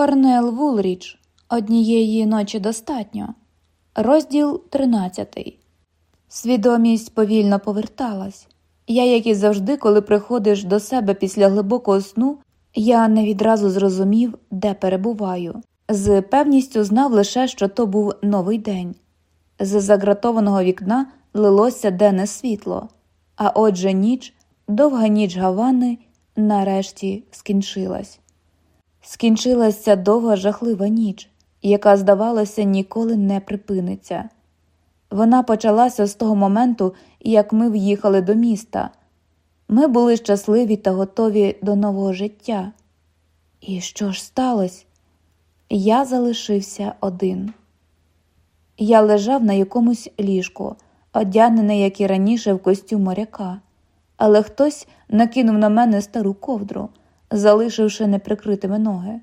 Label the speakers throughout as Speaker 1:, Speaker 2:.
Speaker 1: Корнел Вулріч однієї ночі достатньо. Розділ 13 Свідомість повільно поверталась. Я, як і завжди, коли приходиш до себе після глибокого сну, я не відразу зрозумів, де перебуваю. З певністю знав лише, що то був новий день. З загратованого вікна лилося денне світло, а отже, ніч, довга ніч Гавани, нарешті скінчилась. Скінчилася довга жахлива ніч, яка, здавалося, ніколи не припиниться. Вона почалася з того моменту, як ми в'їхали до міста. Ми були щасливі та готові до нового життя. І що ж сталося? Я залишився один. Я лежав на якомусь ліжку, одягнений, як і раніше, в костюм моряка, але хтось накинув на мене стару ковдру, залишивши неприкритими ноги.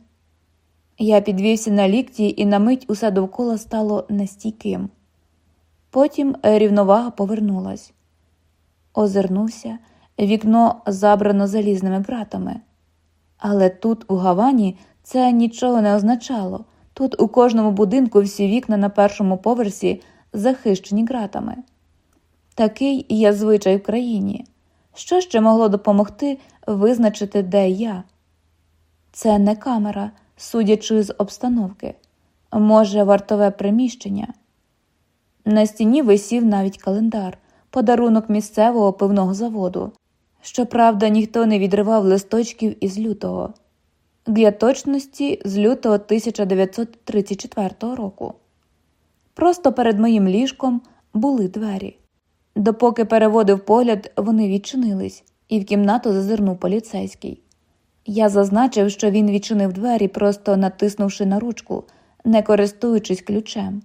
Speaker 1: Я підвівся на лікті, і на мить усе довкола стало нестійким. Потім рівновага повернулась. Озирнувся, вікно забрано залізними братами. Але тут, у Гавані, це нічого не означало. Тут у кожному будинку всі вікна на першому поверсі захищені ґратами. Такий є звичай в країні. Що ще могло допомогти визначити, де я? Це не камера, судячи з обстановки, може, вартове приміщення. На стіні висів навіть календар, подарунок місцевого пивного заводу. Щоправда, ніхто не відривав листочків із лютого, для точності з лютого 1934 року. Просто перед моїм ліжком були двері. Допоки переводив погляд, вони відчинились, і в кімнату зазирнув поліцейський. Я зазначив, що він відчинив двері, просто натиснувши на ручку, не користуючись ключем.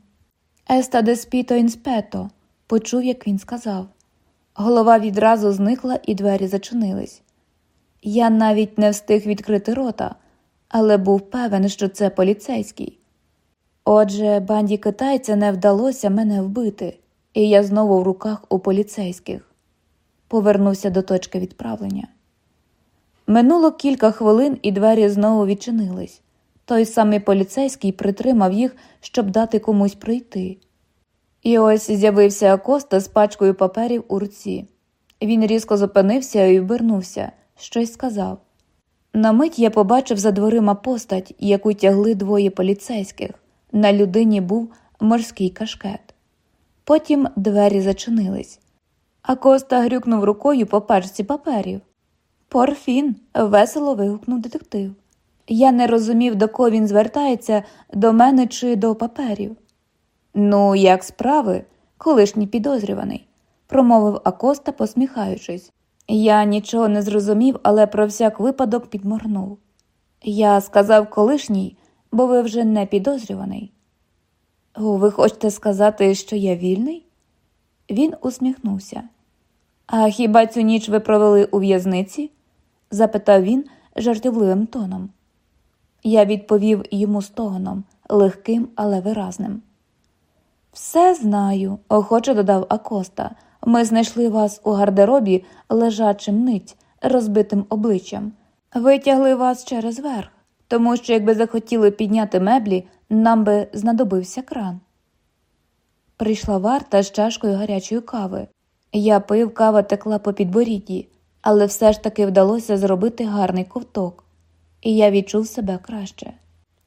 Speaker 1: Еста деспіто інспето, почув, як він сказав. Голова відразу зникла, і двері зачинились. Я навіть не встиг відкрити рота, але був певен, що це поліцейський. Отже, банді китайця не вдалося мене вбити, і я знову в руках у поліцейських. Повернувся до точки відправлення. Минуло кілька хвилин, і двері знову відчинились. Той самий поліцейський притримав їх, щоб дати комусь прийти. І ось з'явився Акоста з пачкою паперів у руці. Він різко зупинився і обернувся, щось сказав. На мить я побачив за дверима постать, яку тягли двоє поліцейських. На людині був морський кашкет. Потім двері зачинились. Акоста грюкнув рукою по пачці паперів. Порфін, весело вигукнув детектив. Я не розумів, до кого він звертається, до мене чи до паперів. Ну, як справи, колишній підозрюваний, промовив Акоста, посміхаючись. Я нічого не зрозумів, але про всяк випадок підморгнув. Я сказав колишній, бо ви вже не підозрюваний. Ви хочете сказати, що я вільний? Він усміхнувся. А хіба цю ніч ви провели у в'язниці? запитав він жартівливим тоном. Я відповів йому стогоном, легким, але виразним. Все знаю, охоче додав Акоста. Ми знайшли вас у гардеробі лежачим ниць, розбитим обличчям. Витягли вас через верх, тому що, якби захотіли підняти меблі, нам би знадобився кран. Прийшла варта з чашкою гарячої кави. Я пив, кава текла по підборідді, але все ж таки вдалося зробити гарний ковток, і я відчув себе краще.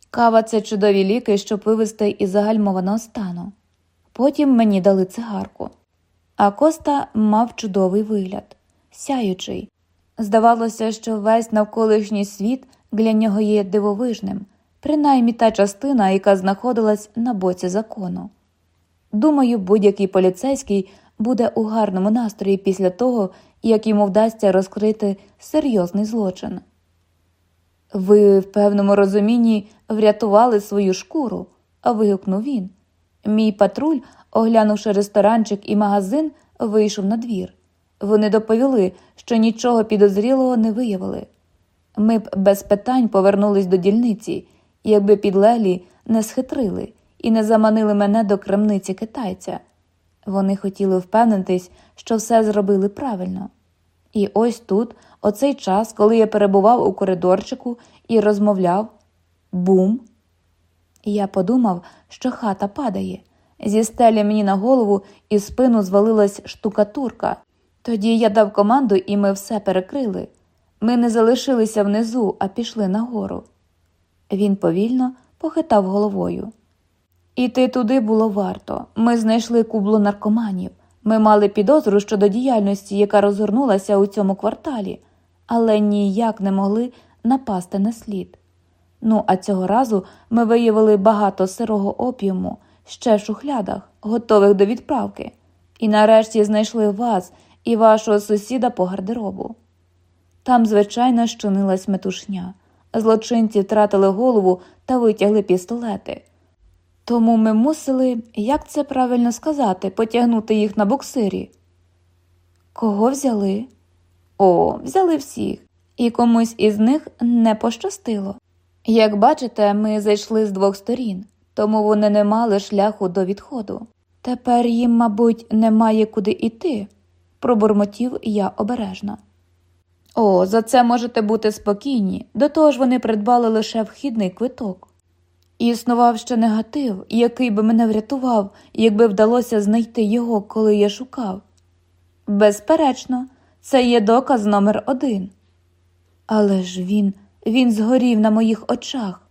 Speaker 1: Кава це чудові ліки, щоб вивести із загальмованого стану. Потім мені дали цигарку. А Коста мав чудовий вигляд, сяючий. Здавалося, що весь навколишній світ для нього є дивовижним, принаймні та частина, яка знаходилась на боці закону. Думаю, будь-який поліцейський буде у гарному настрої після того, як йому вдасться розкрити серйозний злочин. Ви в певному розумінні врятували свою шкуру, вигукнув він. Мій патруль, оглянувши ресторанчик і магазин, вийшов на двір. Вони доповіли, що нічого підозрілого не виявили. Ми б без питань повернулись до дільниці, якби підлеглі не схитрили і не заманили мене до крамниці китайця. Вони хотіли впевнитись, що все зробили правильно. І ось тут, оцей час, коли я перебував у коридорчику і розмовляв, Бум. Я подумав, що хата падає. Зі стелі мені на голову і спину звалилась штукатурка. Тоді я дав команду, і ми все перекрили. Ми не залишилися внизу, а пішли нагору. Він повільно похитав головою. Іти туди було варто. Ми знайшли кублу наркоманів. Ми мали підозру щодо діяльності, яка розгорнулася у цьому кварталі, але ніяк не могли напасти на слід. Ну, а цього разу ми виявили багато сирого опіуму ще в шухлядах, готових до відправки, і нарешті знайшли вас і вашого сусіда по гардеробу. Там, звичайно, щинилась метушня. Злочинці втратили голову та витягли пістолети. Тому ми мусили, як це правильно сказати, потягнути їх на буксирі. Кого взяли? О, взяли всіх, і комусь із них не пощастило. Як бачите, ми зайшли з двох сторін, тому вони не мали шляху до відходу. Тепер їм, мабуть, немає куди йти, пробурмотів я обережно. О, за це можете бути спокійні, до того ж вони придбали лише вхідний квиток. Існував ще негатив, який би мене врятував, якби вдалося знайти його, коли я шукав. Безперечно, це є доказ номер один. Але ж він, він згорів на моїх очах.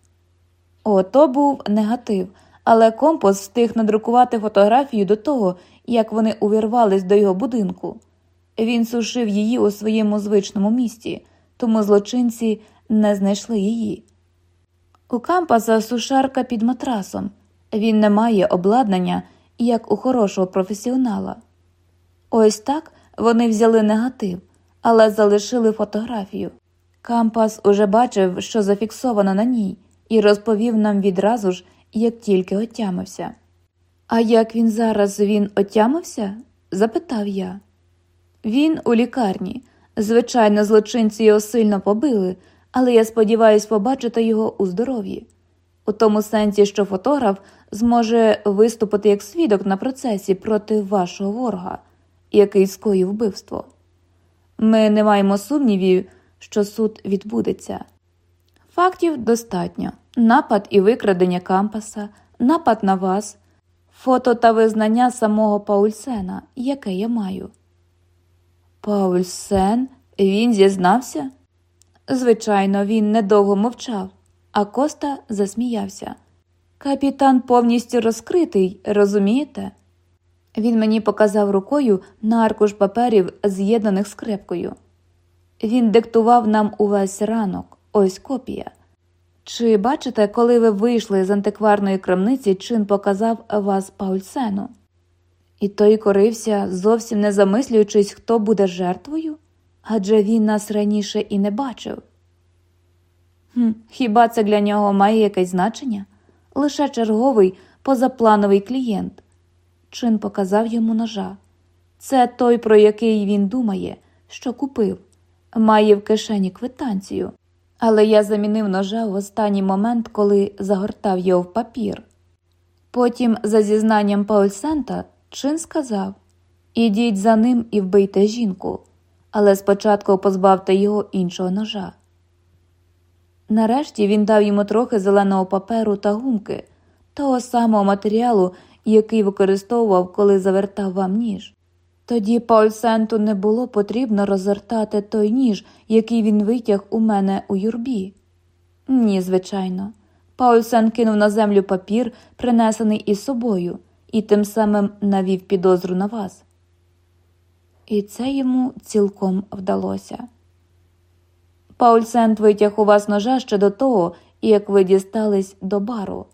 Speaker 1: О, то був негатив, але компас встиг надрукувати фотографію до того, як вони увірвались до його будинку. Він сушив її у своєму звичному місті, тому злочинці не знайшли її. У кампаса сушарка під матрасом. Він не має обладнання, як у хорошого професіонала. Ось так вони взяли негатив, але залишили фотографію. Кампас уже бачив, що зафіксовано на ній, і розповів нам відразу ж, як тільки отямився. А як він зараз він отямився? запитав я. Він у лікарні. Звичайно, злочинці його сильно побили, але я сподіваюся побачити його у здоров'ї, у тому сенсі, що фотограф зможе виступити як свідок на процесі проти вашого ворога, який скоїв вбивство. Ми не маємо сумнівів, що суд відбудеться. Фактів достатньо напад і викрадення кампаса, напад на вас, фото та визнання самого Паульсена, яке я маю. Паульсен, він зізнався? Звичайно, він недовго мовчав, а Коста засміявся. Капітан повністю розкритий, розумієте? Він мені показав рукою на аркуш паперів, з'єднаних скрепкою. Він диктував нам увесь ранок, ось копія. Чи бачите, коли ви вийшли з антикварної крамниці, чин показав вас Паульсену? І той корився, зовсім не замислюючись, хто буде жертвою? адже він нас раніше і не бачив. Хм, Хіба це для нього має якесь значення? Лише черговий позаплановий клієнт. Чин показав йому ножа. Це той, про який він думає, що купив, має в кишені квитанцію. Але я замінив ножа в останній момент, коли загортав його в папір. Потім, за зізнанням Паульсента, чин сказав Ідіть за ним і вбийте жінку але спочатку позбавте його іншого ножа. Нарешті він дав йому трохи зеленого паперу та гумки, того самого матеріалу, який використовував, коли завертав вам ніж. Тоді Паульсенту не було потрібно розгортати той ніж, який він витяг у мене у юрбі. Ні, звичайно. Паульсен кинув на землю папір, принесений із собою, і тим самим навів підозру на вас і це йому цілком вдалося. Паульсент витяг у вас ножа ще до того, як ви дістались до бару.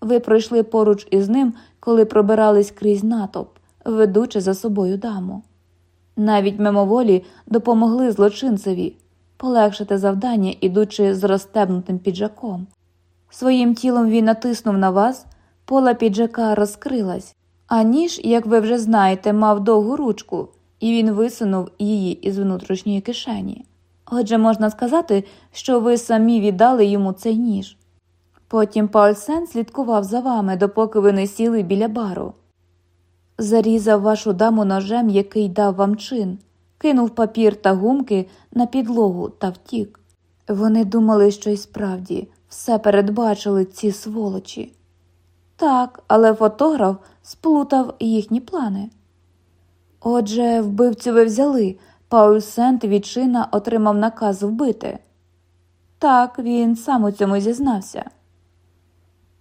Speaker 1: Ви пройшли поруч із ним, коли пробирались крізь натовп, ведучи за собою даму. Навіть мимоволі допомогли злочинцеві полегшити завдання, ідучи з розстебнутим піджаком. Своїм тілом він натиснув на вас, пола піджака розкрилась, а ніж, як ви вже знаєте, мав довгу ручку і він висунув її із внутрішньої кишені. Отже, можна сказати, що ви самі віддали йому цей ніж. Потім Паульсен слідкував за вами, допоки ви не сіли біля бару. Зарізав вашу даму ножем, який дав вам чин, кинув папір та гумки на підлогу та втік. Вони думали, що й справді все передбачили ці сволочі. Так, але фотограф сплутав їхні плани. Отже, вбивцю ви взяли, Пауль Сент від чина отримав наказ вбити. Так, він сам у цьому зізнався.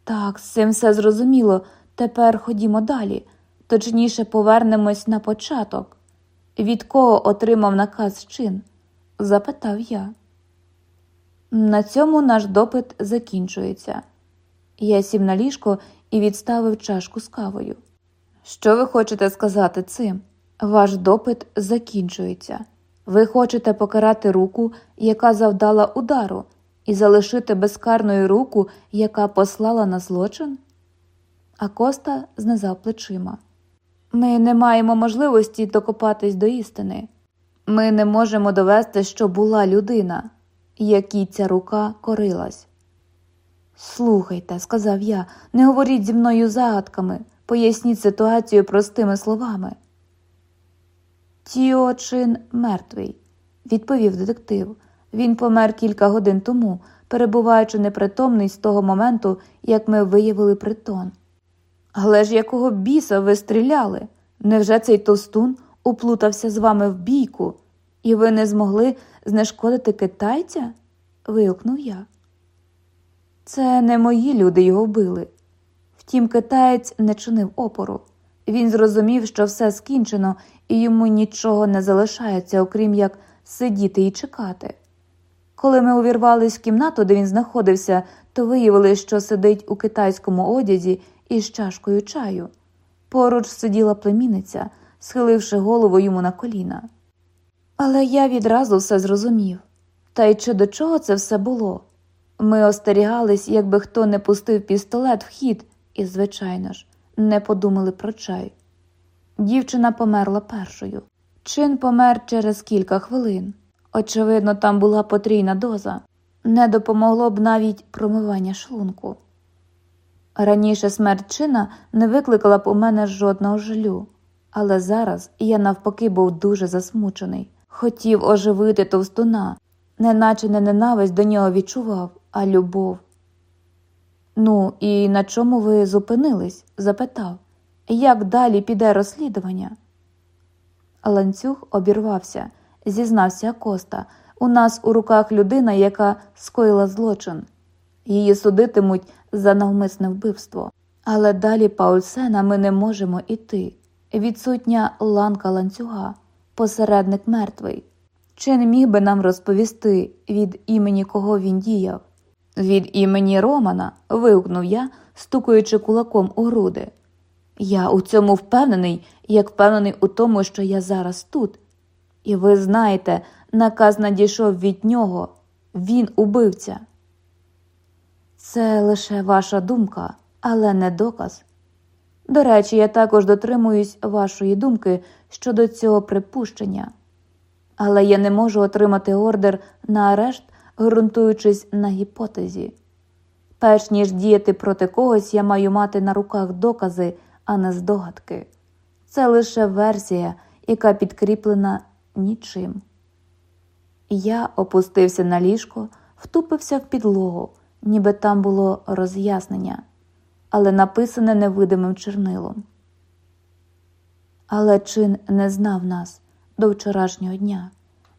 Speaker 1: Так, з цим все зрозуміло. Тепер ходімо далі, точніше повернемось на початок. Від кого отримав наказ чин? запитав я. На цьому наш допит закінчується. Я сів на ліжко і відставив чашку з кавою. Що ви хочете сказати цим? Ваш допит закінчується. Ви хочете покарати руку, яка завдала удару, і залишити безкарною руку, яка послала на злочин? А Коста знизав плечима. Ми не маємо можливості докопатись до істини. Ми не можемо довести, що була людина, якій ця рука корилась. Слухайте, сказав я, не говоріть зі мною загадками, поясніть ситуацію простими словами. Тіочин мертвий, відповів детектив. Він помер кілька годин тому, перебуваючи непритомний з того моменту, як ми виявили притон. Але ж якого біса ви стріляли? Невже цей товстун уплутався з вами в бійку, і ви не змогли знешкодити китайця? вигукнув я. Це не мої люди його вбили. Втім, китаєць не чинив опору. Він зрозумів, що все скінчено, і йому нічого не залишається, окрім як сидіти і чекати. Коли ми увірвались в кімнату, де він знаходився, то виявили, що сидить у китайському одязі із чашкою чаю. Поруч сиділа племінниця, схиливши голову йому на коліна. Але я відразу все зрозумів. Та й чи до чого це все було? Ми остерігались, якби хто не пустив пістолет в хід, і, звичайно ж, не подумали про чай. Дівчина померла першою. Чин помер через кілька хвилин. Очевидно, там була потрійна доза, не допомогло б навіть промивання шлунку. Раніше смерть чина не викликала б у мене жодного жалю, але зараз я навпаки був дуже засмучений, хотів оживити товстуна, неначе не ненависть до нього відчував, а любов. Ну, і на чому ви зупинились? запитав. Як далі піде розслідування? Ланцюг обірвався, зізнався Коста. У нас у руках людина, яка скоїла злочин. Її судитимуть за навмисне вбивство. Але далі Паульсена ми не можемо іти. Відсутня ланка ланцюга, посередник мертвий. Чи не міг би нам розповісти, від імені кого він діяв? Від імені Романа. вигукнув я, стукаючи кулаком у груди. Я у цьому впевнений, як впевнений у тому, що я зараз тут. І ви знаєте, наказ надійшов від нього він убивця. Це лише ваша думка, але не доказ. До речі, я також дотримуюсь вашої думки щодо цього припущення, але я не можу отримати ордер на арешт, ґрунтуючись на гіпотезі. Перш ніж діяти проти когось, я маю мати на руках докази, а не здогадки. Це лише версія, яка підкріплена нічим. Я опустився на ліжко, втупився в підлогу ніби там було роз'яснення, але написане невидимим чернилом. Але чин не знав нас до вчорашнього дня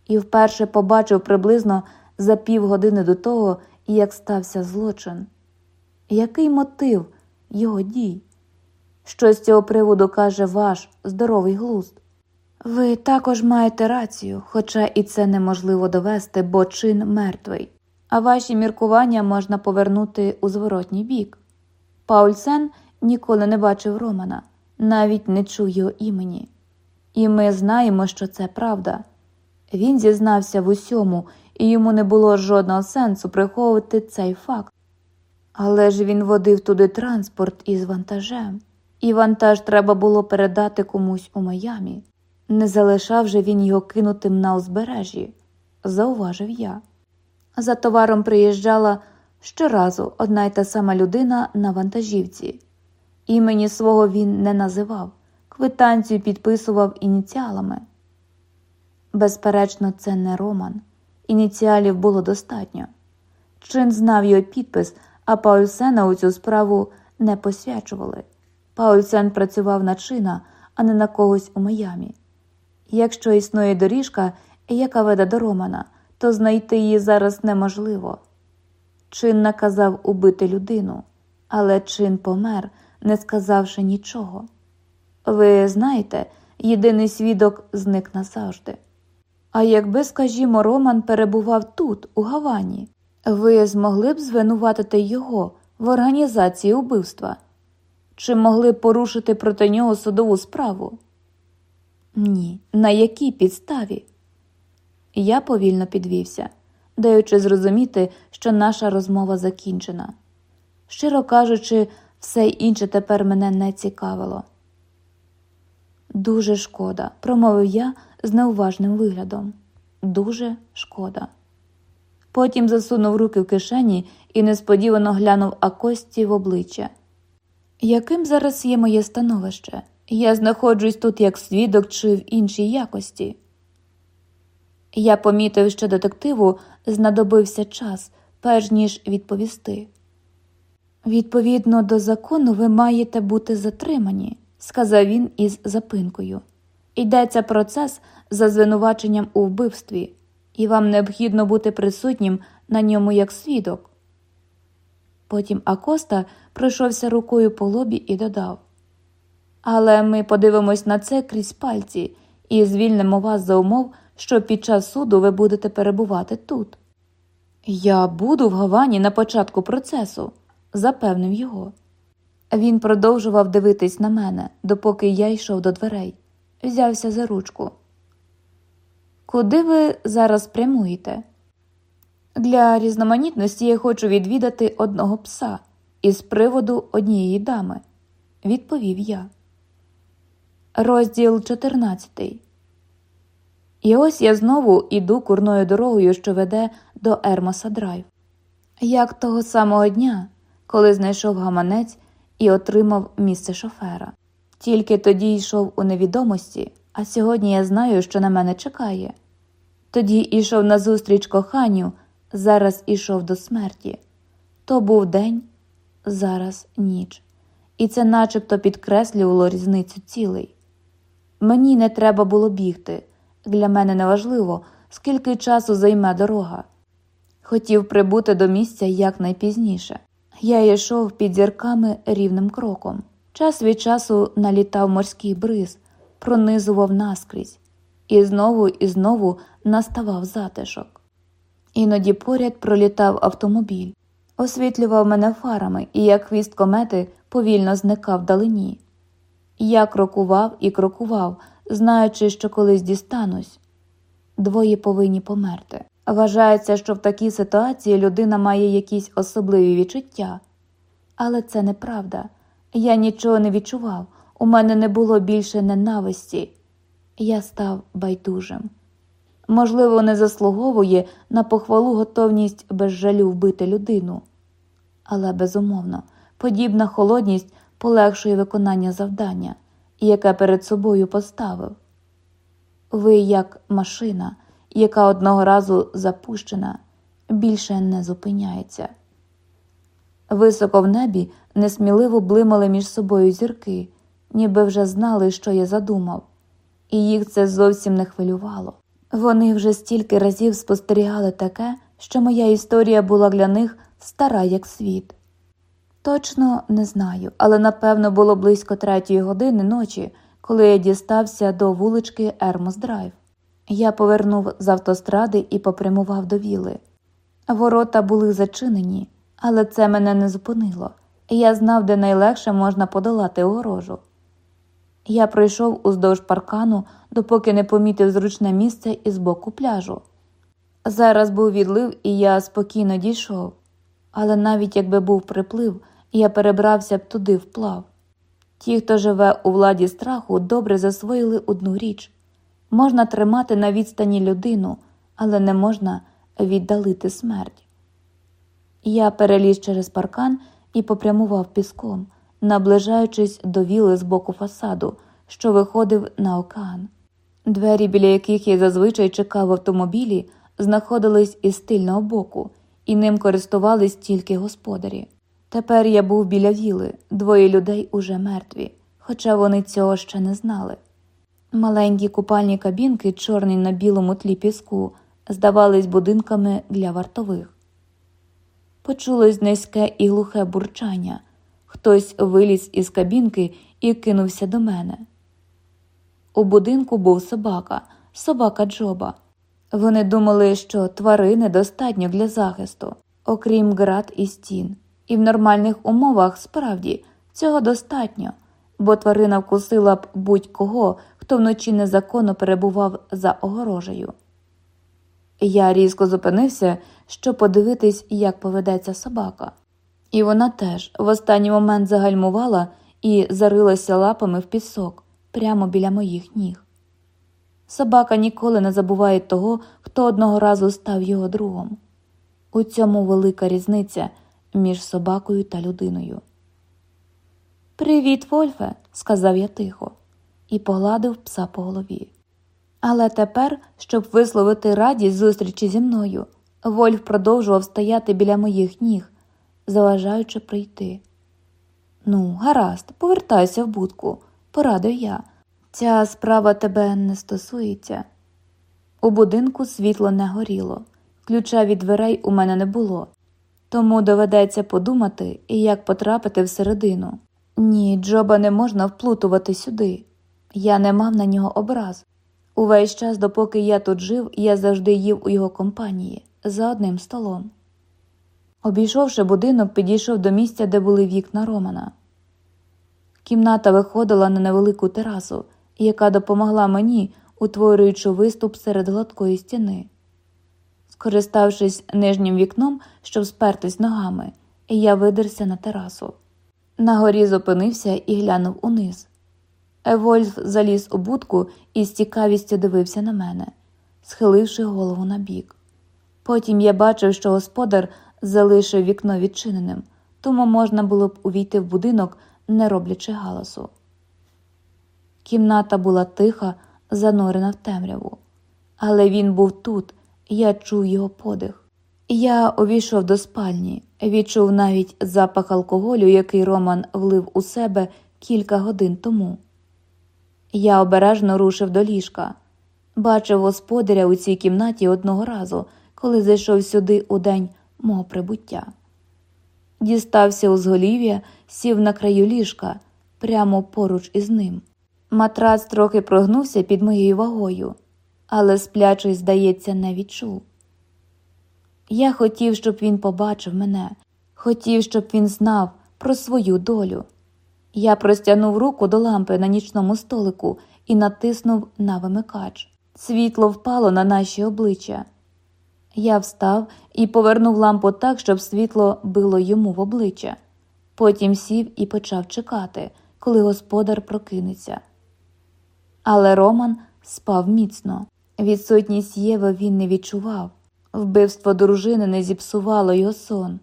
Speaker 1: і вперше побачив приблизно за півгодини до того, як стався злочин. Який мотив його дій? Що з цього приводу каже ваш здоровий глузд? Ви також маєте рацію, хоча і це неможливо довести, бо чин мертвий а ваші міркування можна повернути у зворотній бік. Паульсен ніколи не бачив Романа, навіть не чув його імені. І ми знаємо, що це правда. Він зізнався в усьому, і йому не було жодного сенсу приховувати цей факт. Але ж він водив туди транспорт із вантажем, і вантаж треба було передати комусь у Майамі. Не залишав же він його кинутим на узбережжі, зауважив я. За товаром приїжджала щоразу одна й та сама людина на вантажівці. Імені свого він не називав, квитанцію підписував ініціалами. Безперечно, це не Роман, ініціалів було достатньо. Чин знав його підпис, а Паульсена у цю справу не посвячували. Паульсен працював на чина, а не на когось у Майамі. Якщо існує доріжка, яка веде до Романа, то знайти її зараз неможливо. Чин наказав убити людину, але чин помер, не сказавши нічого. Ви знаєте, єдиний свідок зник назавжди. А якби, скажімо, Роман перебував тут, у Гавані, ви змогли б звинуватити його в організації убивства? Чи могли б порушити проти нього судову справу? Ні. На якій підставі? Я повільно підвівся, даючи зрозуміти, що наша розмова закінчена. Щиро кажучи, все інше тепер мене не цікавило. Дуже шкода, промовив я з неуважним виглядом. Дуже шкода. Потім засунув руки в кишені і несподівано глянув Акості в обличчя. Яким зараз є моє становище? Я знаходжусь тут як свідок чи в іншій якості. Я помітив, що детективу знадобився час, перш ніж відповісти. Відповідно до закону, ви маєте бути затримані, сказав він із запинкою. Йдеться процес за звинуваченням у вбивстві, і вам необхідно бути присутнім на ньому як свідок. Потім Акоста пройшовся рукою по лобі і додав Але ми подивимось на це крізь пальці і звільнимо вас за умов, що під час суду ви будете перебувати тут. Я буду в Гавані на початку процесу, запевнив його. Він продовжував дивитись на мене, допоки я йшов до дверей, взявся за ручку. Куди ви зараз прямуєте? Для різноманітності я хочу відвідати одного пса із приводу однієї дами, відповів я. Розділ 14 І ось я знову іду курною дорогою, що веде до Ермоса Драйв. Як того самого дня, коли знайшов гаманець і отримав місце шофера. Тільки тоді йшов у невідомості, а сьогодні я знаю, що на мене чекає. Тоді йшов назустріч коханню, зараз ішов до смерті. То був день, зараз ніч, і це начебто підкреслювало різницю цілей. Мені не треба було бігти. Для мене неважливо, скільки часу займе дорога. Хотів прибути до місця якнайпізніше. Я йшов під зірками рівним кроком. Час від часу налітав морський бриз, пронизував наскрізь, і знову і знову наставав затишок. Іноді поряд пролітав автомобіль, освітлював мене фарами і, як хвіст комети, повільно зникав вдалині. Я крокував і крокував, знаючи, що колись дістанусь. Двоє повинні померти. Вважається, що в такій ситуації людина має якісь особливі відчуття. Але це неправда. Я нічого не відчував, у мене не було більше ненависті. Я став байдужим. Можливо, не заслуговує на похвалу готовність без жалю вбити людину. Але, безумовно, подібна холодність полегшує виконання завдання, яке перед собою поставив. Ви як машина яка одного разу запущена, більше не зупиняється. Високо в небі несміливо блимали між собою зірки, ніби вже знали, що я задумав, і їх це зовсім не хвилювало. Вони вже стільки разів спостерігали таке, що моя історія була для них стара, як світ. Точно не знаю, але напевно було близько третьої години ночі, коли я дістався до вулички Ермос Драйв. Я повернув з автостради і попрямував до віли. Ворота були зачинені, але це мене не зупинило, я знав, де найлегше можна подолати огорожу. Я пройшов уздовж паркану, допоки не помітив зручне місце із боку пляжу. Зараз був відлив, і я спокійно дійшов, але навіть якби був приплив, я перебрався б туди вплав. Ті, хто живе у владі страху, добре засвоїли одну річ Можна тримати на відстані людину, але не можна віддалити смерть. Я переліз через паркан і попрямував піском, наближаючись до віли з боку фасаду, що виходив на океан. Двері, біля яких я зазвичай чекав автомобілі, знаходились із тильного боку, і ним користувались тільки господарі. Тепер я був біля віли, двоє людей уже мертві, хоча вони цього ще не знали. Маленькі купальні кабінки, чорні на білому тлі піску, здавались будинками для вартових. Почулось низьке і глухе бурчання. Хтось виліз із кабінки і кинувся до мене. У будинку був собака, собака Джоба. Вони думали, що тварини достатньо для захисту, окрім град і стін, і в нормальних умовах справді цього достатньо, бо тварина вкусила б будь-кого, хто вночі незаконно перебував за огорожею. Я різко зупинився, щоб подивитись, як поведеться собака, і вона теж в останній момент загальмувала і зарилася лапами в пісок прямо біля моїх ніг. Собака ніколи не забуває того, хто одного разу став його другом. У цьому велика різниця між собакою та людиною. Привіт, Вольфе, сказав я тихо, і погладив пса по голові. Але тепер, щоб висловити радість зустрічі зі мною, Вольф продовжував стояти біля моїх ніг, заважаючи прийти. Ну, гаразд, повертайся в будку, порадив я. Ця справа тебе не стосується. У будинку світло не горіло, ключа від дверей у мене не було, тому доведеться подумати, як потрапити всередину. Ні, Джоба не можна вплутувати сюди. Я не мав на нього образ. Увесь час, допоки я тут жив, я завжди їв у його компанії за одним столом. Обійшовши будинок, підійшов до місця, де були вікна Романа. Кімната виходила на невелику терасу, яка допомогла мені, утворюючи виступ серед гладкої стіни. Скориставшись нижнім вікном, щоб спертись ногами, я видерся на терасу. На горі зупинився і глянув униз. Евольф заліз у будку і з цікавістю дивився на мене, схиливши голову на бік. Потім я бачив, що господар залишив вікно відчиненим, тому можна було б увійти в будинок, не роблячи галасу. Кімната була тиха, занурена в темряву, але він був тут, я чув його подих. Я увійшов до спальні, відчув навіть запах алкоголю, який Роман влив у себе кілька годин тому. Я обережно рушив до ліжка, бачив господаря у цій кімнаті одного разу, коли зайшов сюди у день мого прибуття. Дістався у зголів'я, сів на краю ліжка прямо поруч із ним. Матрац трохи прогнувся під моєю вагою, але сплячий, здається, не відчув. Я хотів, щоб він побачив мене, хотів, щоб він знав про свою долю. Я простягнув руку до лампи на нічному столику і натиснув на вимикач. Світло впало на наші обличчя. Я встав і повернув лампу так, щоб світло било йому в обличчя. Потім сів і почав чекати, коли господар прокинеться. Але Роман спав міцно. Відсутність Єви він не відчував. Вбивство дружини не зіпсувало його сон.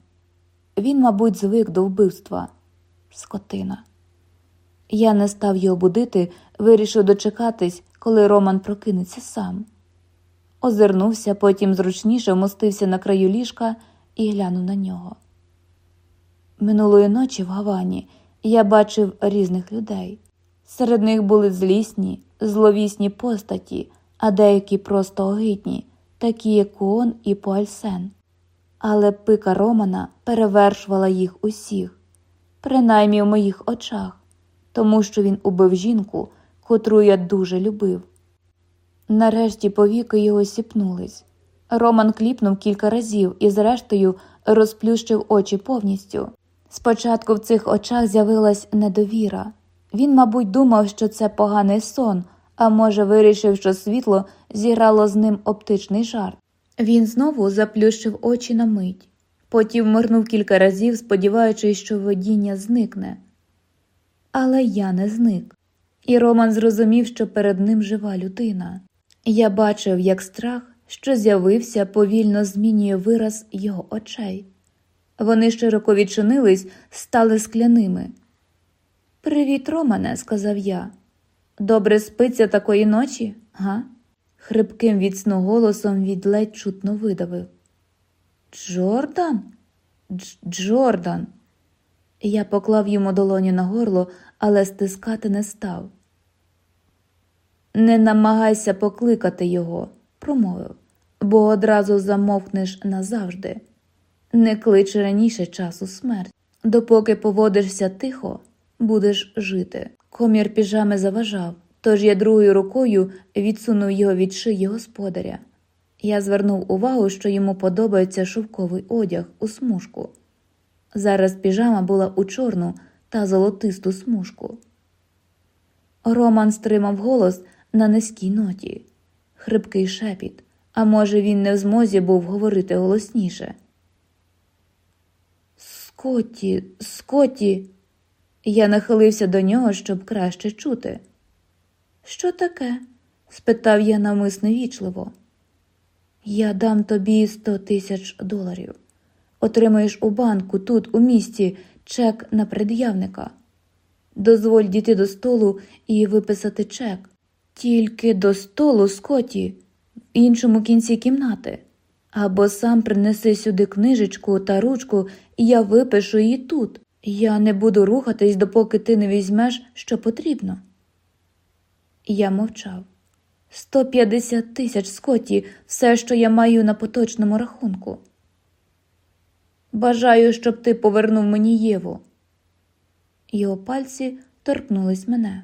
Speaker 1: Він, мабуть, звик до вбивства. Скотина. Я не став його будити, вирішив дочекатись, коли Роман прокинеться сам. Озирнувся, потім зручніше вмостився на краю ліжка і глянув на нього. Минулої ночі в Гавані я бачив різних людей. Серед них були злісні, зловісні постаті, а деякі просто огидні, такі як Куон і Пуальсен. Але пика Романа перевершувала їх усіх, принаймні в моїх очах, тому що він убив жінку, котру я дуже любив. Нарешті повіки його сіпнулись. Роман кліпнув кілька разів і, зрештою, розплющив очі повністю. Спочатку в цих очах з'явилась недовіра. Він, мабуть, думав, що це поганий сон, а може, вирішив, що світло зіграло з ним оптичний жарт. Він знову заплющив очі на мить, потім мирнув кілька разів, сподіваючись, що видіння зникне. Але я не зник, і Роман зрозумів, що перед ним жива людина. Я бачив, як страх, що з'явився, повільно змінює вираз його очей. Вони широко відчинились, стали скляними. Привіт, Романе, сказав я. Добре спиться такої ночі, га? Хрипким від сну голосом від ледь чутно видавив. Джордан? Дж Джордан. Я поклав йому долоню на горло, але стискати не став. Не намагайся покликати його, промовив, бо одразу замовкнеш назавжди. Не клич раніше часу смерть. Допоки поводишся тихо, будеш жити. Комір піжами заважав, тож я другою рукою відсунув його від шиї господаря. Я звернув увагу, що йому подобається шовковий одяг у смужку. Зараз піжама була у чорну та золотисту смужку. Роман стримав голос на низькій ноті, хрипкий шепіт, а може, він не в змозі був говорити голосніше. Скотті, Скотті. Я нахилився до нього, щоб краще чути. Що таке? спитав я навмисне вічливо. Я дам тобі сто тисяч доларів. Отримаєш у банку тут, у місті, чек на пред'явника. Дозволь дійти до столу і виписати чек. Тільки до столу, Скотті, в іншому кінці кімнати. Або сам принеси сюди книжечку та ручку, і я випишу її тут. Я не буду рухатись, допоки ти не візьмеш, що потрібно. Я мовчав. Сто п'ятдесят тисяч Скотті – все, що я маю на поточному рахунку. Бажаю, щоб ти повернув мені Єву. Його пальці торкнулись мене.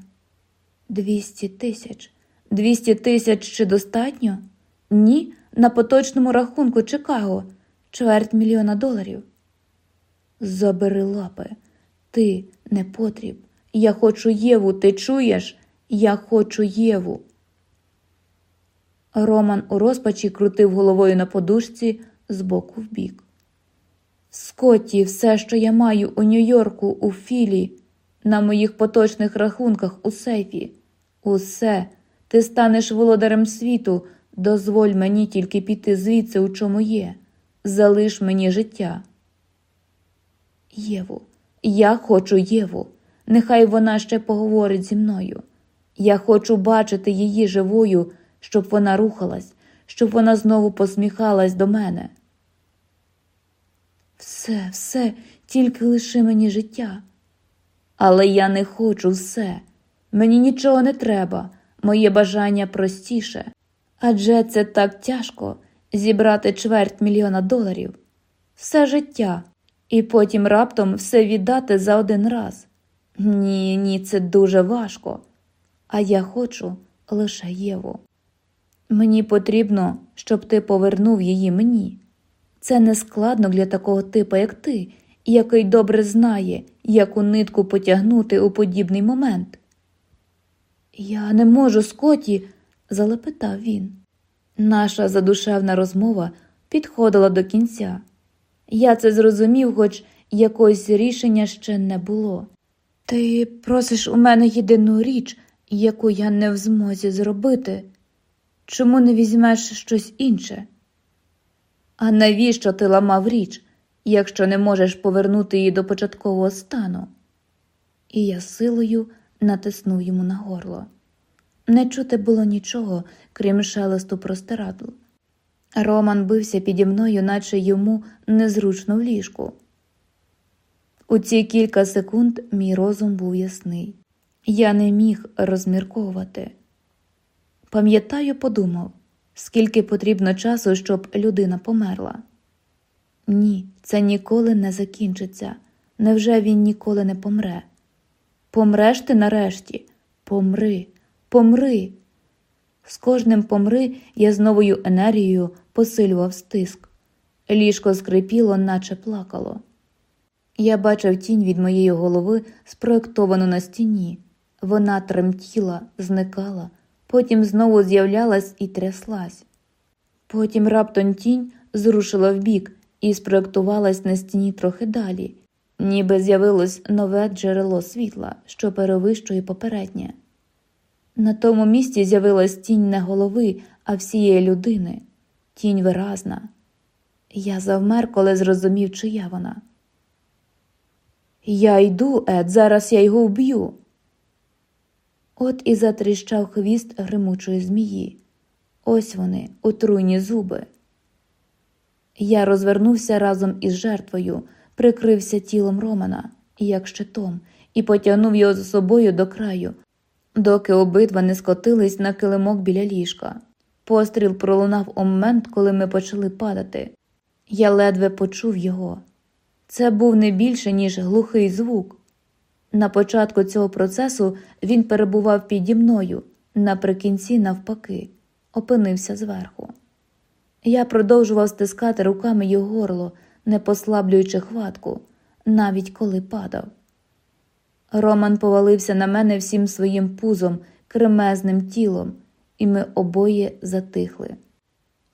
Speaker 1: Двісті тисяч. Двісті тисяч чи достатньо? Ні, на поточному рахунку Чикаго чверть мільйона доларів. Забери лапи, ти не потріб. Я хочу Єву, ти чуєш? Я хочу Єву. Роман у розпачі крутив головою на подушці з боку в бік. Скотті, все, що я маю у Нью-Йорку, у Філі, на моїх поточних рахунках у сейфі. Усе, ти станеш володарем світу, дозволь мені тільки піти звідси, у чому є. Залиш мені життя. Єву, я хочу Єву. Нехай вона ще поговорить зі мною. Я хочу бачити її живою, щоб вона рухалась, щоб вона знову посміхалась до мене. Все, все, тільки лиши мені життя. Але я не хочу все. Мені нічого не треба, моє бажання простіше. Адже це так тяжко зібрати чверть мільйона доларів, все життя, і потім раптом все віддати за один раз. Ні, ні, це дуже важко. А я хочу лише Єву. Мені потрібно, щоб ти повернув її мені. Це не складно для такого типа, як ти, який добре знає, яку нитку потягнути у подібний момент. Я не можу, Скоті, залепетав він. Наша задушевна розмова підходила до кінця. Я це зрозумів, хоч якогось рішення ще не було. Ти просиш у мене єдину річ, яку я не в змозі зробити. Чому не візьмеш щось інше? А навіщо ти ламав річ, якщо не можеш повернути її до початкового стану? І я силою натиснув йому на горло. Не чути було нічого, крім шелесту простирадл. Роман бився піді мною, наче йому незручно в ліжку. У ці кілька секунд мій розум був ясний. Я не міг розмірковувати. Пам'ятаю, подумав, скільки потрібно часу, щоб людина померла. Ні, це ніколи не закінчиться. Невже він ніколи не помре? Помреш ти нарешті, помри, помри. З кожним помри я з новою енергією посилював стиск. Ліжко скрипіло, наче плакало. Я бачив тінь від моєї голови, спроєктовану на стіні. Вона тремтіла, зникала, потім знову з'являлась і тряслась. Потім раптом тінь зрушила вбік і спроєктувалась на стіні трохи далі, ніби з'явилось нове джерело світла, що перевищує попереднє. На тому місці з'явилась тінь не голови, а всієї людини, тінь виразна. Я завмер, коли зрозумів, чия вона. Я йду, Ед, зараз я його вб'ю. От і затріщав хвіст гримучої змії. Ось вони, отруйні зуби. Я розвернувся разом із жертвою, прикрився тілом Романа, як щитом, і потягнув його за собою до краю, доки обидва не скотились на килимок біля ліжка. Постріл пролунав у момент, коли ми почали падати. Я ледве почув його. Це був не більше, ніж глухий звук. На початку цього процесу він перебував піді мною, наприкінці, навпаки, опинився зверху. Я продовжував стискати руками його горло, не послаблюючи хватку, навіть коли падав. Роман повалився на мене всім своїм пузом, кремезним тілом, і ми обоє затихли.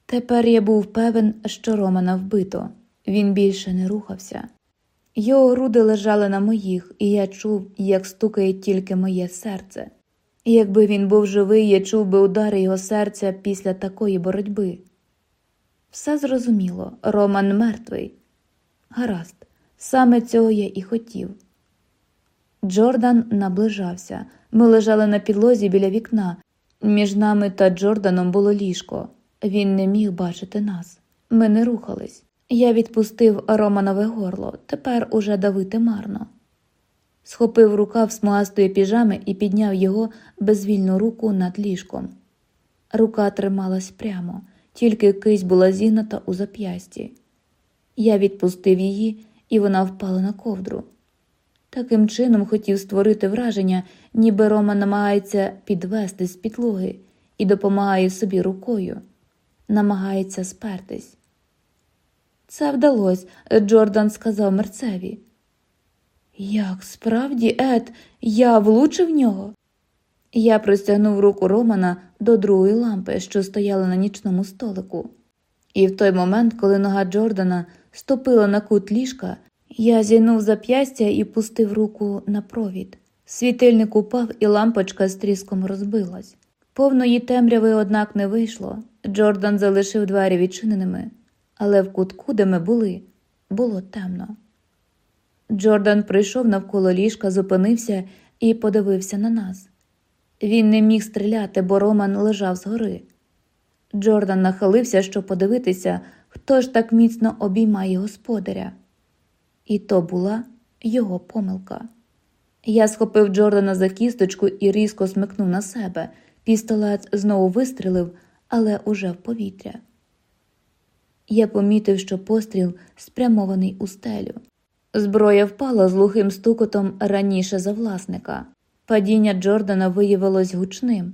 Speaker 1: Тепер я був певен, що Романа вбито, він більше не рухався. Його груди лежали на моїх, і я чув, як стукає тільки моє серце. Якби він був живий, я чув би удари його серця після такої боротьби. Все зрозуміло, Роман мертвий. Гаразд, саме цього я і хотів. Джордан наближався. Ми лежали на підлозі біля вікна. Між нами та Джорданом було ліжко. Він не міг бачити нас. Ми не рухались. Я відпустив Романове горло, тепер уже давити марно. Схопив рукав смугастої піжами і підняв його безвільну руку над ліжком. Рука трималась прямо, тільки кись була зігната у зап'ясті. Я відпустив її, і вона впала на ковдру. Таким чином хотів створити враження, ніби Рома намагається підвести з підлоги і допомагає собі рукою, намагається спертись. Це вдалося, Джордан сказав мерцеві. Як справді, Ед, я влучив в нього? Я простягнув руку Романа до другої лампи, що стояла на нічному столику. І в той момент, коли нога Джордана ступила на кут ліжка, я зійнув зап'ястя і пустив руку на провід. Світильник упав, і лампочка з тріском розбилась. Повної темряви, однак, не вийшло. Джордан залишив двері відчиненими, але в кутку, де ми були, було темно. Джордан прийшов навколо ліжка, зупинився і подивився на нас. Він не міг стріляти, бо Роман лежав згори. Джордан нахилився, щоб подивитися, хто ж так міцно обіймає господаря. І то була його помилка. Я схопив Джордана за кісточку і різко смикнув на себе. Пістолет знову вистрілив, але уже в повітря. Я помітив, що постріл спрямований у стелю. Зброя впала з глухим стукотом раніше за власника. Падіння Джордана виявилось гучним.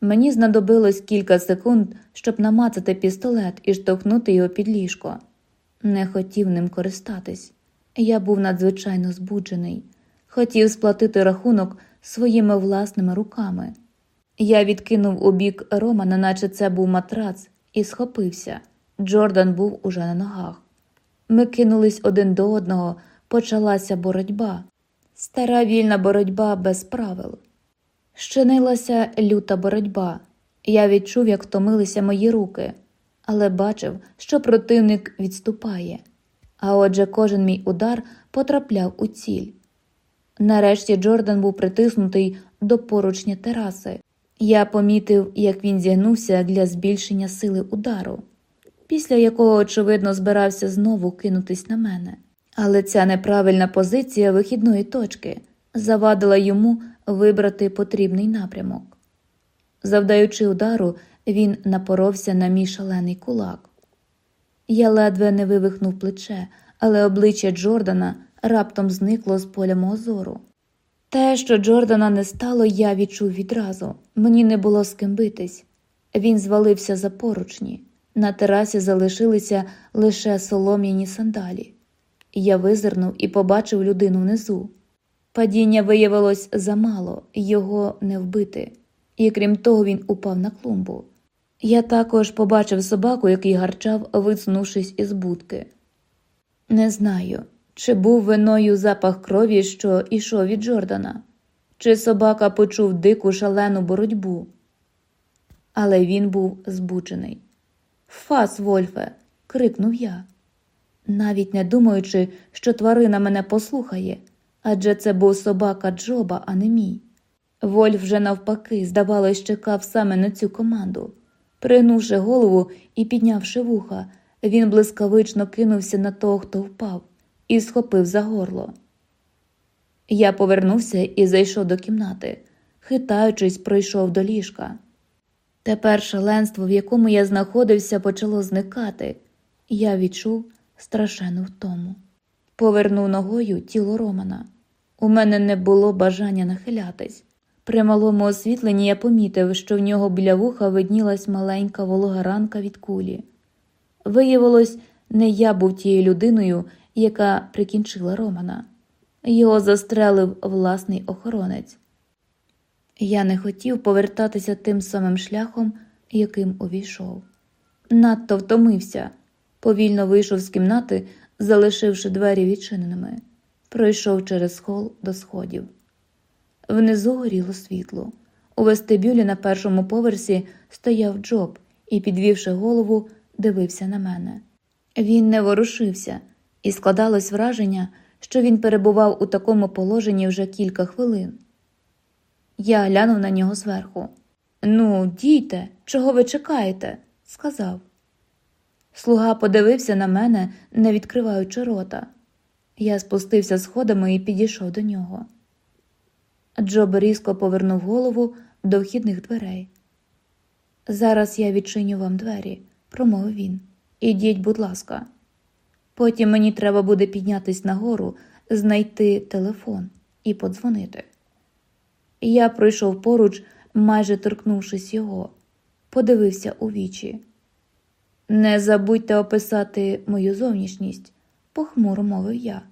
Speaker 1: Мені знадобилось кілька секунд, щоб намацати пістолет і штовхнути його під ліжко. Не хотів ним користатись. Я був надзвичайно збуджений, хотів сплатити рахунок своїми власними руками. Я відкинув у бік Романа, наче це був матрац, і схопився. Джордан був уже на ногах. Ми кинулись один до одного, почалася боротьба, стара вільна боротьба без правил. Щинилася люта боротьба. Я відчув, як втомилися мої руки, але бачив, що противник відступає. А отже, кожен мій удар потрапляв у ціль. Нарешті Джордан був притиснутий до поручня тераси. Я помітив, як він зігнувся для збільшення сили удару, після якого, очевидно, збирався знову кинутись на мене. Але ця неправильна позиція вихідної точки завадила йому вибрати потрібний напрямок. Завдаючи удару, він напоровся на мій шалений кулак. Я ледве не вивихнув плече, але обличчя Джордана раптом зникло з поля мого зору. Те, що Джордана не стало, я відчув відразу. Мені не було з ким битись. Він звалився за поручні. На терасі залишилися лише солом'яні сандалі. Я визирнув і побачив людину внизу. Падіння виявилось замало, його не вбити, і крім того, він упав на клумбу. Я також побачив собаку, який гарчав, висунувшись із будки. Не знаю, чи був виною запах крові, що ішов від Джордана, чи собака почув дику шалену боротьбу. Але він був збуджений. Фас, Вольфе, крикнув я, навіть не думаючи, що тварина мене послухає, адже це був собака Джоба, а не мій. Вольф вже навпаки, здавалось, чекав саме на цю команду. Пригнувши голову і піднявши вуха, він блискавично кинувся на того, хто впав, і схопив за горло. Я повернувся і зайшов до кімнати, хитаючись, пройшов до ліжка. Тепер шаленство, в якому я знаходився, почало зникати, я відчув страшену втому. Повернув ногою тіло Романа. У мене не було бажання нахилятись. При малому освітленні я помітив, що в нього біля вуха виднілась маленька волога ранка від кулі. Виявилось, не я був тією людиною, яка прикінчила Романа. Його застрелив власний охоронець. Я не хотів повертатися тим самим шляхом, яким увійшов. Надто втомився, повільно вийшов з кімнати, залишивши двері відчиненими, пройшов через хол до сходів. Внизу горіло світло. У вестибюлі на першому поверсі стояв Джоб і, підвівши голову, дивився на мене. Він не ворушився, і складалось враження, що він перебував у такому положенні вже кілька хвилин. Я глянув на нього зверху. Ну, дійте, чого ви чекаєте? сказав. Слуга подивився на мене, не відкриваючи рота. Я спустився сходами і підійшов до нього. Джоб різко повернув голову до вхідних дверей. Зараз я відчиню вам двері, промовив він. Ідіть, будь ласка. Потім мені треба буде піднятись нагору, знайти телефон і подзвонити. Я пройшов поруч, майже торкнувшись його, подивився у вічі. Не забудьте описати мою зовнішність, похмуро мовив я.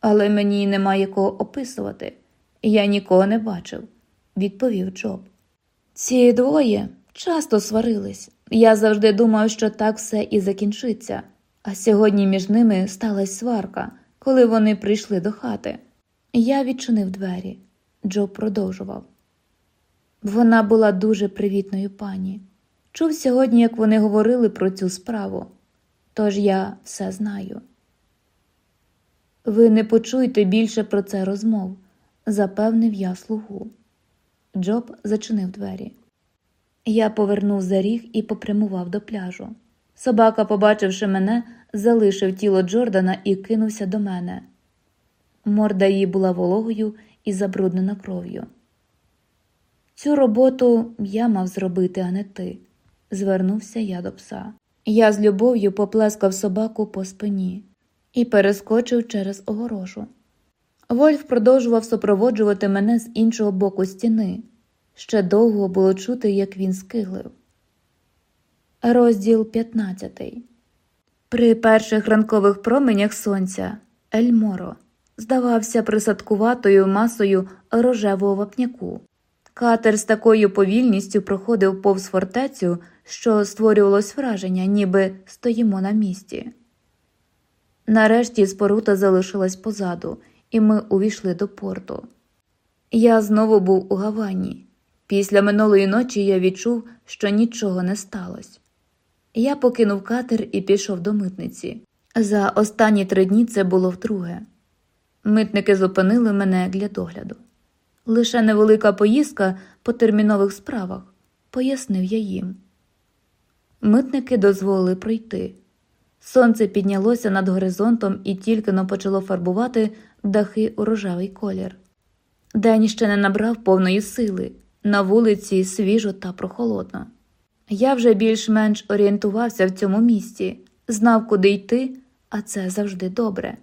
Speaker 1: Але мені немає кого описувати, я нікого не бачив, відповів Джоб. Ці двоє часто сварились. Я завжди думав, що так все і закінчиться, а сьогодні між ними сталася сварка, коли вони прийшли до хати. Я відчинив двері. Джо продовжував. Вона була дуже привітною пані. Чув сьогодні, як вони говорили про цю справу, тож я все знаю. Ви не почуєте більше про це розмов, запевнив я слугу. Джоб зачинив двері. Я повернув за ріг і попрямував до пляжу. Собака, побачивши мене, залишив тіло Джордана і кинувся до мене. Морда її була вологою і забруднена кров'ю. Цю роботу я мав зробити, а не ти, звернувся я до пса. Я з любов'ю поплескав собаку по спині і перескочив через огорожу. Вольф продовжував супроводжувати мене з іншого боку стіни. Ще довго було чути, як він скиглив. Розділ 15 При перших ранкових променях сонця Ельморо здавався присадкуватою масою рожевого вапняку. Катер з такою повільністю проходив повз фортецю, що створювалось враження, ніби стоїмо на місці. Нарешті спорута залишилась позаду, і ми увійшли до порту. Я знову був у Гавані. Після минулої ночі я відчув, що нічого не сталося. Я покинув катер і пішов до митниці. За останні три дні це було вдруге. Митники зупинили мене для догляду. Лише невелика поїздка по термінових справах, пояснив я їм. Митники дозволили пройти. Сонце піднялося над горизонтом і тільки но почало фарбувати дахи у рожевий колір. День ще не набрав повної сили, на вулиці свіжо та прохолодно. Я вже більш-менш орієнтувався в цьому місті, знав, куди йти, а це завжди добре.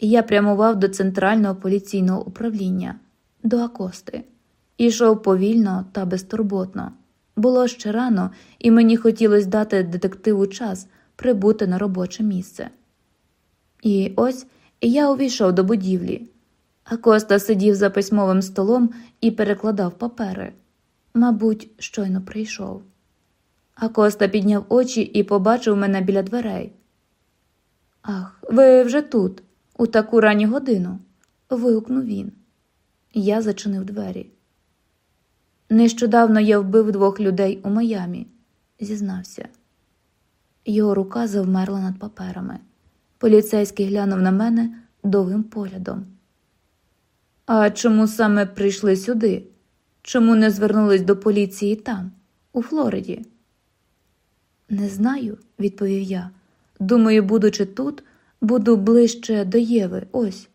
Speaker 1: Я прямував до центрального поліційного управління, до Акости, ішов повільно та безтурботно. Було ще рано, і мені хотілося дати детективу час прибути на робоче місце. І ось я увійшов до будівлі. Акоста сидів за письмовим столом і перекладав папери. Мабуть, щойно прийшов. Акоста підняв очі і побачив мене біля дверей. Ах, ви вже тут, у таку ранню годину. вигукнув він. Я зачинив двері. Нещодавно я вбив двох людей у Майамі, зізнався. Його рука завмерла над паперами. Поліцейський глянув на мене довгим поглядом. А чому саме прийшли сюди? Чому не звернулись до поліції там, у Флориді? Не знаю, відповів я. Думаю, будучи тут, буду ближче до Єви, ось.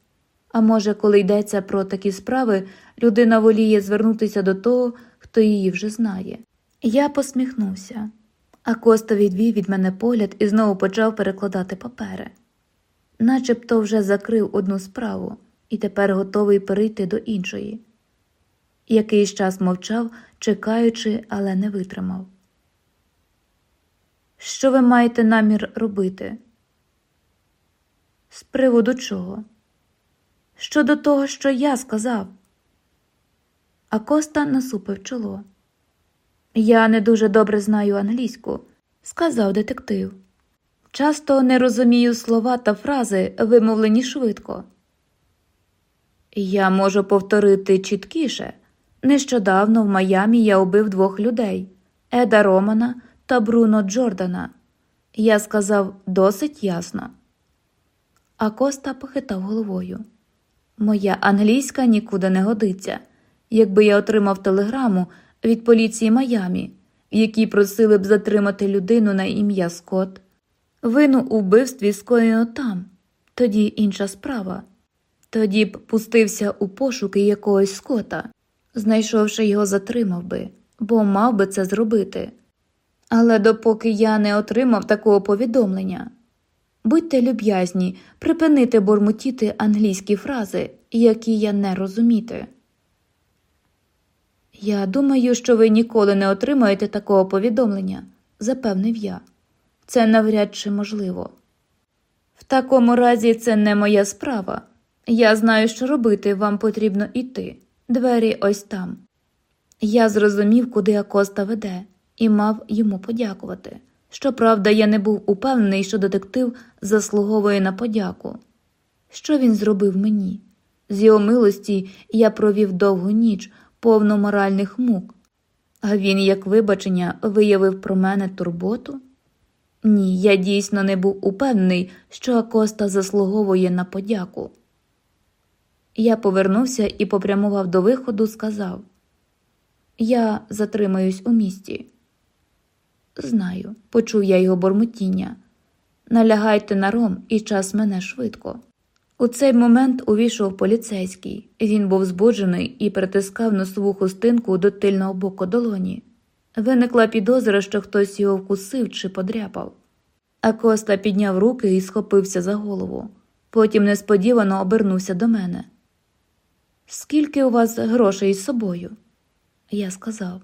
Speaker 1: А може, коли йдеться про такі справи, людина воліє звернутися до того, хто її вже знає. Я посміхнувся, а Коста відвів від мене погляд і знову почав перекладати папери. Начебто вже закрив одну справу і тепер готовий перейти до іншої. Якийсь час мовчав, чекаючи, але не витримав. Що ви маєте намір робити? З приводу чого? Щодо того, що я сказав. А Коста насупив чоло. Я не дуже добре знаю англійську, сказав детектив. Часто не розумію слова та фрази, вимовлені швидко. Я можу повторити чіткіше. Нещодавно в Майамі я убив двох людей Еда Романа та Бруно Джордана. Я сказав досить ясно. А Коста похитав головою. Моя англійська нікуди не годиться. Якби я отримав телеграму від поліції Майамі, в якій просили б затримати людину на ім'я Скотт, вину у вбивстві скоєно там, тоді інша справа. Тоді б пустився у пошуки якогось скота, знайшовши його, затримав би, бо мав би це зробити. Але допоки я не отримав такого повідомлення, будьте люб'язні, припинити бурмотіти англійські фрази, які я не розуміти. Я думаю, що ви ніколи не отримаєте такого повідомлення, запевнив я. Це навряд чи можливо. В такому разі це не моя справа. Я знаю, що робити, вам потрібно йти. Двері ось там. Я зрозумів, куди Акоста веде, і мав йому подякувати. Щоправда, я не був упевнений, що детектив заслуговує на подяку. Що він зробив мені? З його милості я провів довгу ніч, повну моральних мук, а він, як вибачення, виявив про мене турботу? Ні, я дійсно не був упевнений, що Акоста заслуговує на подяку. Я повернувся і попрямував до виходу, сказав Я затримаюсь у місті. Знаю, почув я його бормотіння. Налягайте на ром, і час мене швидко. У цей момент увійшов поліцейський. Він був збуджений і притискав носову хустинку до тильного боку долоні. Виникла підозра, що хтось його вкусив чи подряпав. А Коста підняв руки і схопився за голову. Потім несподівано обернувся до мене. Скільки у вас грошей із собою? Я сказав.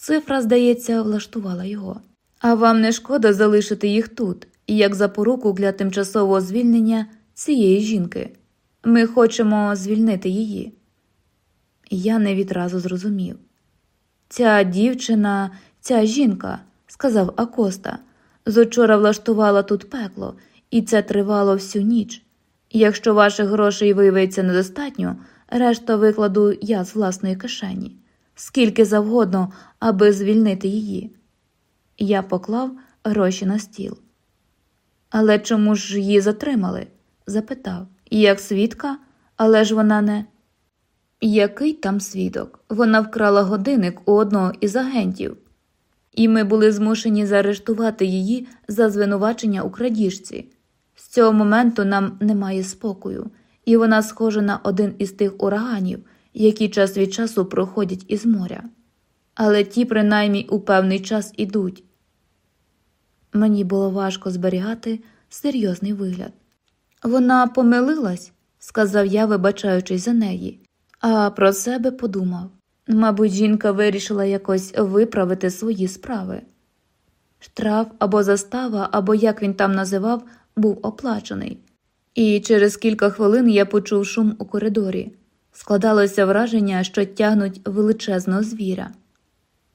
Speaker 1: Цифра, здається, влаштувала його. А вам не шкода залишити їх тут, як запоруку для тимчасового звільнення цієї жінки. Ми хочемо звільнити її. Я не відразу зрозумів. Ця дівчина, ця жінка, сказав Акоста, зучора влаштувала тут пекло, і це тривало всю ніч. Якщо ваших грошей виявиться недостатньо, решта викладу я з власної кишені, скільки завгодно, аби звільнити її. Я поклав гроші на стіл. Але чому ж її затримали? запитав. Як свідка, але ж вона не. Який там свідок? Вона вкрала годинник у одного із агентів, і ми були змушені заарештувати її за звинувачення у крадіжці. З цього моменту нам немає спокою, і вона схожа на один із тих ураганів, які час від часу проходять із моря. Але ті, принаймні, у певний час ідуть. Мені було важко зберігати серйозний вигляд. Вона помилилась, сказав я, вибачаючись за неї, а про себе подумав. Мабуть, жінка вирішила якось виправити свої справи. Штраф або застава, або як він там називав, був оплачений, і через кілька хвилин я почув шум у коридорі. Складалося враження, що тягнуть величезного звіра.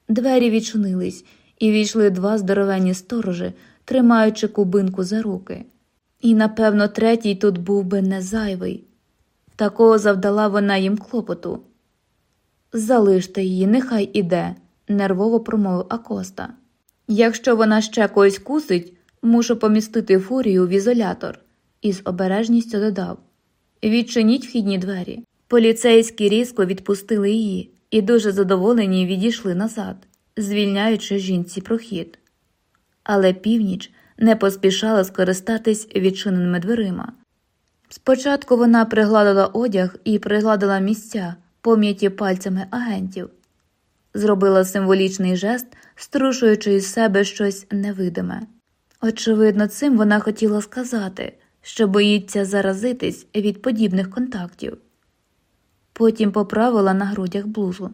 Speaker 1: Двері відчинились, і війшли два здоровенні сторожі, тримаючи кубинку за руки. І, напевно, третій тут був би не зайвий. Такого завдала вона їм клопоту. Залиште її, нехай іде, нервово промовив Акоста. Якщо вона ще когось кусить, мушу помістити фурію в ізолятор, і з обережністю додав Відчиніть вхідні двері. Поліцейські різко відпустили її і дуже задоволені відійшли назад, звільняючи жінці прохід. але північ не поспішала скористатись відчиненими дверима. Спочатку вона пригладила одяг і пригладила місця, пом'яті пальцями агентів, зробила символічний жест, струшуючи із себе щось невидиме. Очевидно, цим вона хотіла сказати, що боїться заразитись від подібних контактів. Потім поправила на грудях блузу.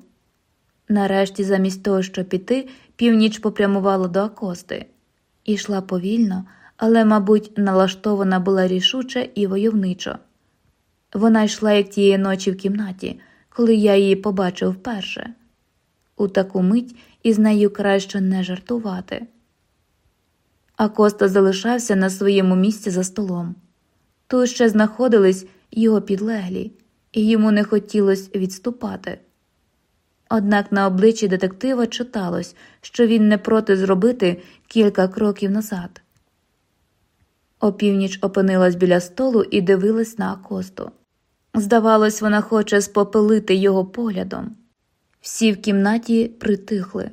Speaker 1: Нарешті, замість того, щоб піти, північ попрямувала до акости. Ішла повільно, але, мабуть, налаштована була рішуче і войовничо. Вона йшла, як тієї ночі в кімнаті, коли я її побачив вперше. У таку мить із нею краще не жартувати. Акоста залишався на своєму місці за столом. Тут ще знаходились його підлеглі, і йому не хотілося відступати. Однак на обличчі детектива читалось, що він не проти зробити кілька кроків назад. Опівніч опинилась біля столу і дивилась на Акосту. Здавалось, вона хоче спопелити його поглядом. Всі в кімнаті притихли.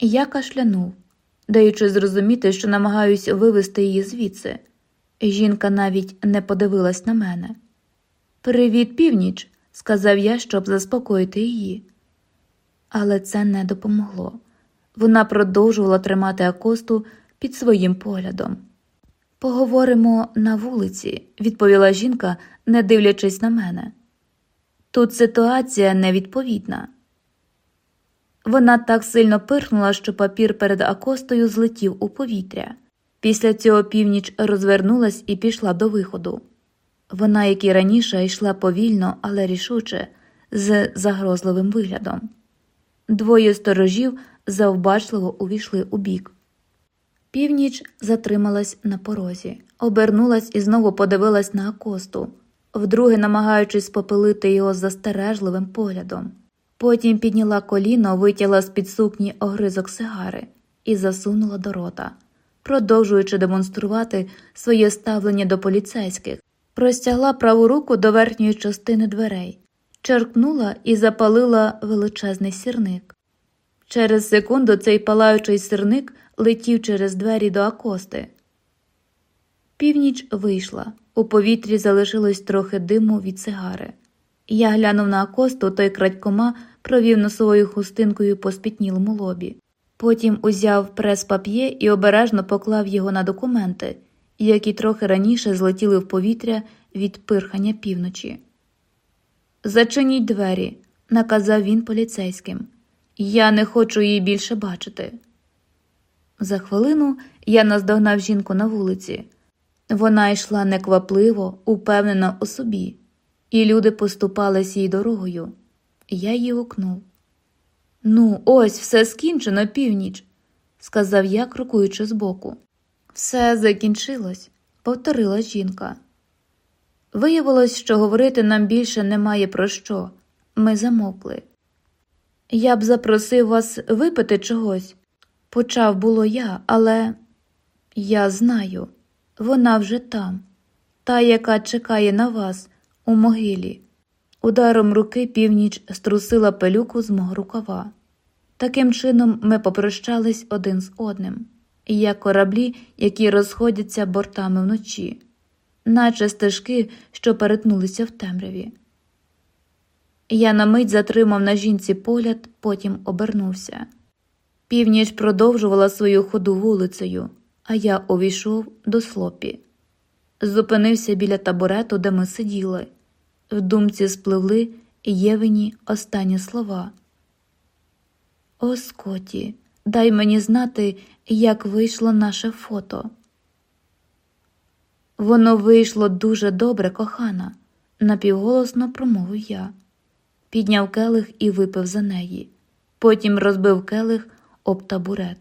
Speaker 1: Я кашлянув, даючи зрозуміти, що намагаюсь вивести її звідси. Жінка навіть не подивилась на мене. Привіт, північ, сказав я, щоб заспокоїти її. Але це не допомогло. Вона продовжувала тримати Акосту під своїм поглядом. Поговоримо на вулиці, відповіла жінка, не дивлячись на мене. Тут ситуація невідповідна. Вона так сильно пирхнула, що папір перед Акостою злетів у повітря. Після цього північ розвернулась і пішла до виходу. Вона, як і раніше, йшла повільно, але рішуче, з загрозливим виглядом. Двоє сторожів завбачливо увійшли у бік. Північ затрималась на порозі, обернулась і знову подивилась на Акосту, вдруге намагаючись попилити його застережливим поглядом. Потім підняла коліно, витягла з під сукні огризок сигари і засунула до рота, продовжуючи демонструвати своє ставлення до поліцейських, простягла праву руку до верхньої частини дверей, черкнула і запалила величезний сірник. Через секунду цей палаючий сирник летів через двері до акости. Північ вийшла, у повітрі залишилось трохи диму від сигари. Я глянув на акосту, той крадькома провів носовою хустинкою по спітнілому лобі. Потім узяв прес-пап'є і обережно поклав його на документи, які трохи раніше злетіли в повітря від пирхання півночі. Зачиніть двері, наказав він поліцейським. Я не хочу її більше бачити. За хвилину я наздогнав жінку на вулиці. Вона йшла неквапливо, упевнена у собі, і люди поступались їй дорогою. Я її гукнув. Ну, ось все скінчено північ, сказав я, крокуючи збоку. Все закінчилось, повторила жінка. Виявилось, що говорити нам більше немає про що. Ми замовкли. Я б запросив вас випити чогось. Почав було я, але я знаю, вона вже там, та, яка чекає на вас у могилі. Ударом руки північ струсила пелюку з мого рукава. Таким чином ми попрощались один з одним, як кораблі, які розходяться бортами вночі, наче стежки, що перетнулися в темряві. Я на мить затримав на жінці погляд, потім обернувся. Північ продовжувала свою ходу вулицею, а я увійшов до слопі. Зупинився біля табурету, де ми сиділи. В думці спливли Євені останні слова. О, Скоті, дай мені знати, як вийшло наше фото. Воно вийшло дуже добре, кохана, напівголосно промовив я, підняв келих і випив за неї, потім розбив келих об табурет.